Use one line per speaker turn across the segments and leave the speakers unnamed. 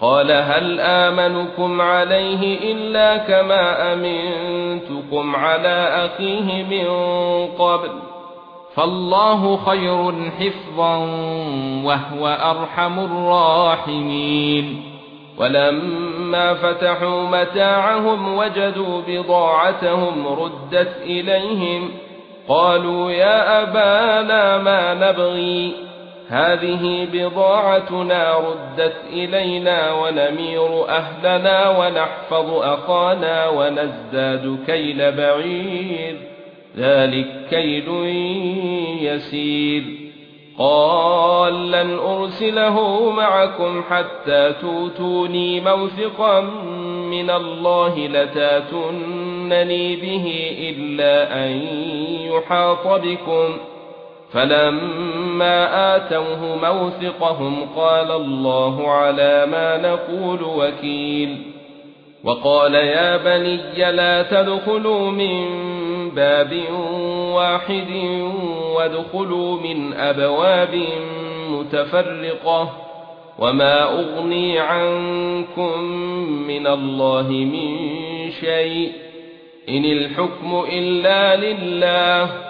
قال هل آمنكم عليه إلا كما أمنتكم على أخيه من قبل؟ فالله خير حفظا وهو أرحم الراحمين. ولما فتحوا متاعهم وجدوا بضاعتهم ردت إليهم قالوا يا أبانا ما نبغي؟ هذه بضاعتنا ردت إلينا ونمير أهلنا ونحفظ أخانا ونزداد كيل بعير. ذلك كيل يسير. قال لن أرسله معكم حتى توتوني موثقا من الله لتاتونني به إلا أن يحاط بكم. فلما آتوه موثقهم قال الله على ما نقول وكيل. وقال يا بني لا تدخلوا من باب واحد وادخلوا من أبواب متفرقة وما أغني عنكم من الله من شيء. إن الحكم إلا لله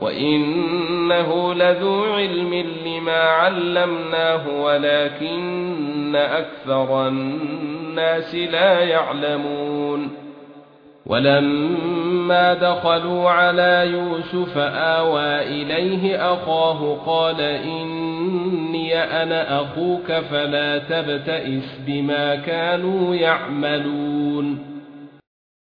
وانه لذو علم لما علمناه ولكن أكثر الناس لا يعلمون ولما دخلوا على يوسف آوى إليه أخاه قال إني أنا أخوك فلا تبتئس بما كانوا يعملون